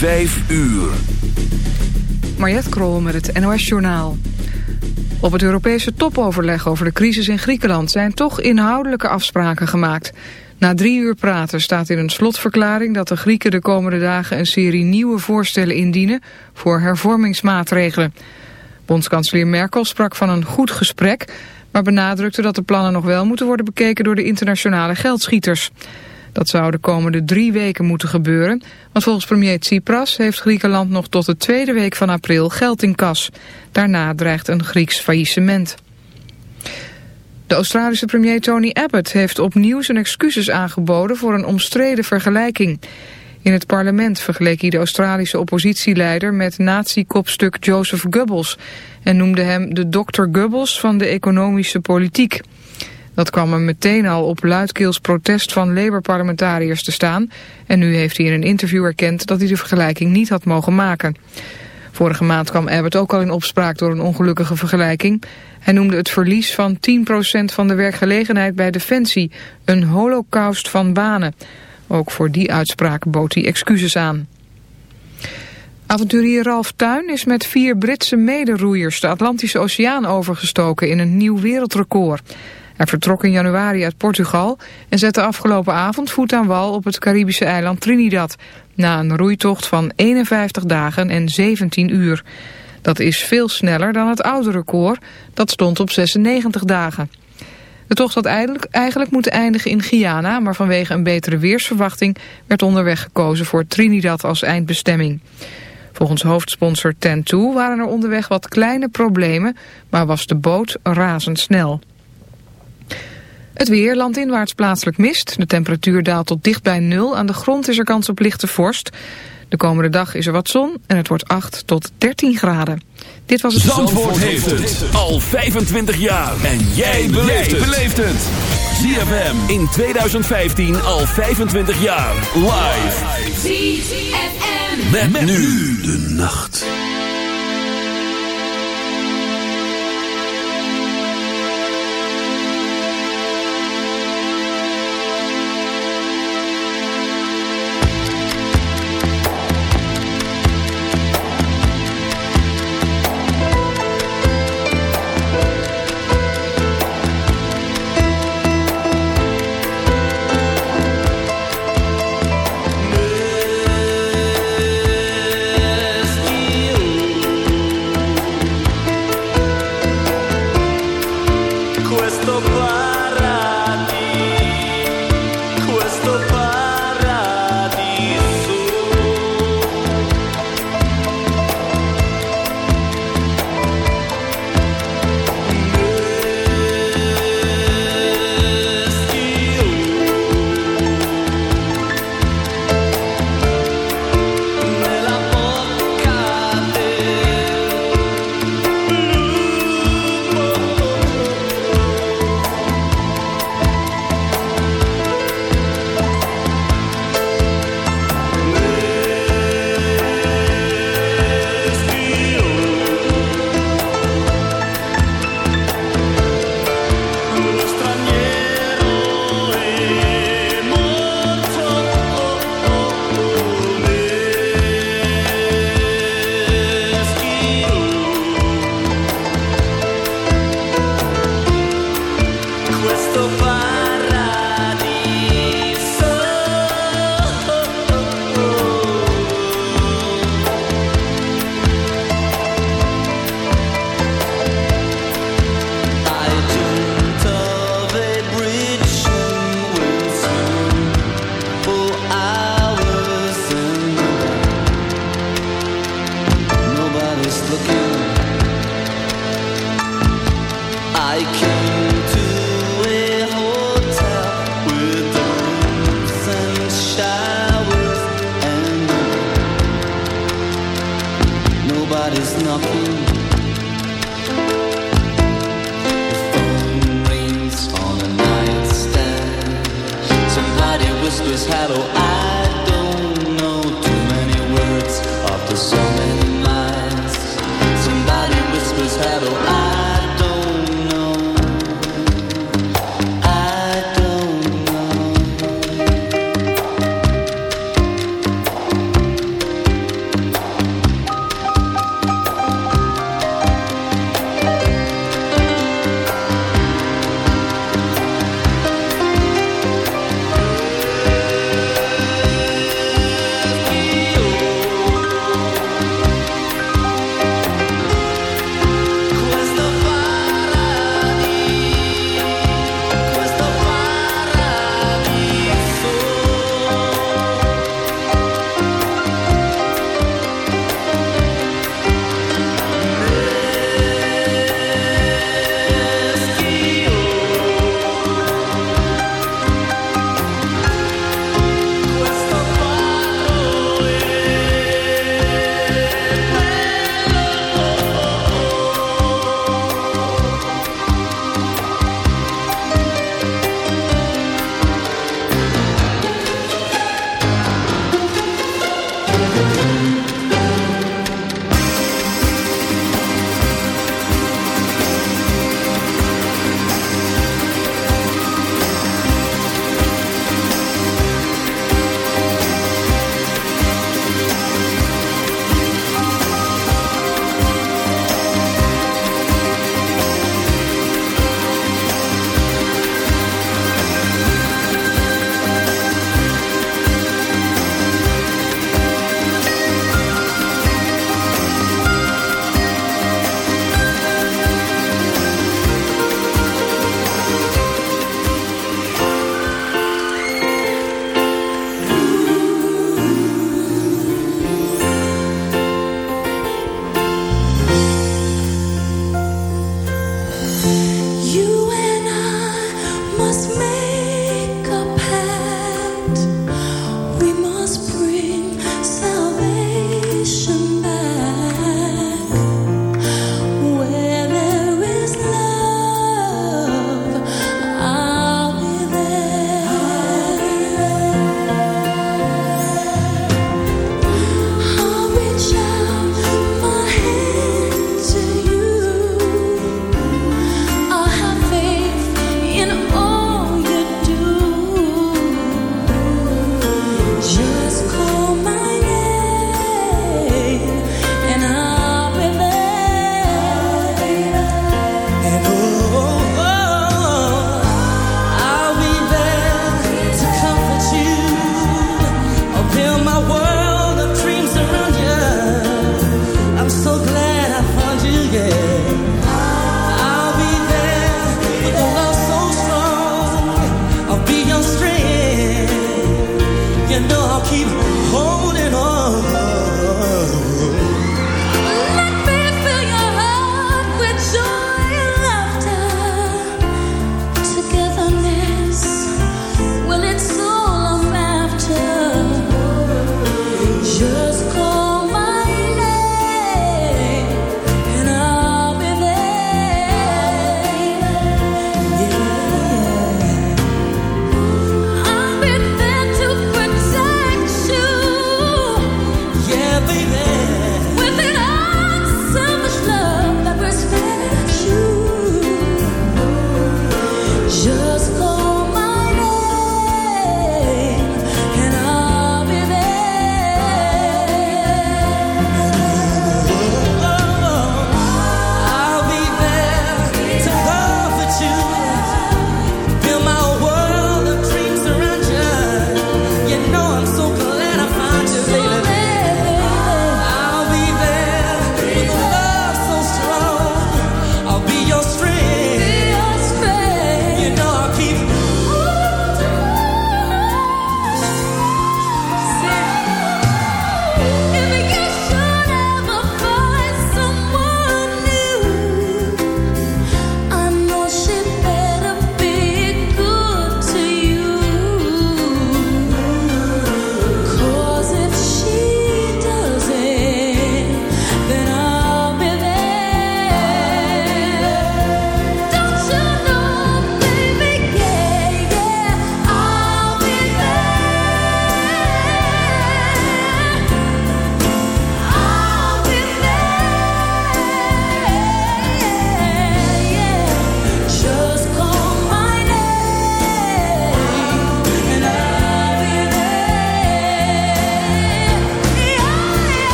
Vijf uur. Mariette Krol met het NOS Journaal. Op het Europese topoverleg over de crisis in Griekenland... zijn toch inhoudelijke afspraken gemaakt. Na drie uur praten staat in een slotverklaring... dat de Grieken de komende dagen een serie nieuwe voorstellen indienen... voor hervormingsmaatregelen. Bondskanselier Merkel sprak van een goed gesprek... maar benadrukte dat de plannen nog wel moeten worden bekeken... door de internationale geldschieters... Dat zou de komende drie weken moeten gebeuren, want volgens premier Tsipras heeft Griekenland nog tot de tweede week van april geld in kas. Daarna dreigt een Grieks faillissement. De Australische premier Tony Abbott heeft opnieuw zijn excuses aangeboden voor een omstreden vergelijking. In het parlement vergeleek hij de Australische oppositieleider met nazi-kopstuk Joseph Goebbels en noemde hem de dokter Goebbels van de economische politiek. Dat kwam er meteen al op luidkeels protest van Labour-parlementariërs te staan. En nu heeft hij in een interview erkend dat hij de vergelijking niet had mogen maken. Vorige maand kwam Abbott ook al in opspraak door een ongelukkige vergelijking. Hij noemde het verlies van 10% van de werkgelegenheid bij Defensie een holocaust van banen. Ook voor die uitspraak bood hij excuses aan. Avonturier Ralf Tuin is met vier Britse mederoeiers de Atlantische Oceaan overgestoken in een nieuw wereldrecord. Hij vertrok in januari uit Portugal en zette afgelopen avond voet aan wal op het Caribische eiland Trinidad, na een roeitocht van 51 dagen en 17 uur. Dat is veel sneller dan het oude record, dat stond op 96 dagen. De tocht had eigenlijk, moeten eindigen in Guyana, maar vanwege een betere weersverwachting werd onderweg gekozen voor Trinidad als eindbestemming. Volgens hoofdsponsor Ten2 waren er onderweg wat kleine problemen, maar was de boot razendsnel. Het weer, landinwaarts plaatselijk mist. De temperatuur daalt tot dicht bij nul. Aan de grond is er kans op lichte vorst. De komende dag is er wat zon en het wordt 8 tot 13 graden. Dit was het... Zandvoort, heeft het al 25 jaar. En jij beleeft het. ZFM in 2015 al 25 jaar. Live. ZFM. met nu de nacht.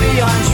beyond track.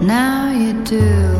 Now you do.